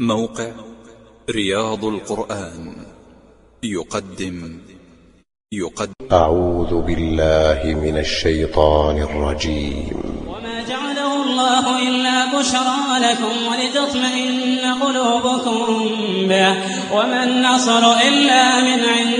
موقع رياض القرآن. يقدم. يقدم. أعوذ بالله من الشيطان الرجيم. وما جعله الله إلا بشرى لكم ولتطمئن قلوبكم به. وما النصر إلا من عند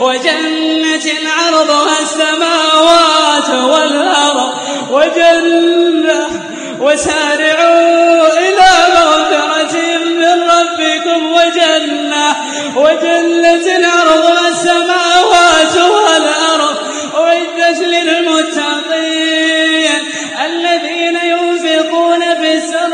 وجنة عرضها السماوات والأرض وجنة وسارعوا إلى مغفرة من ربكم وجنة وجنة عرضها السماوات والأرض أعدت للمتقين الذين ينفقون في السراء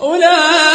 أولئك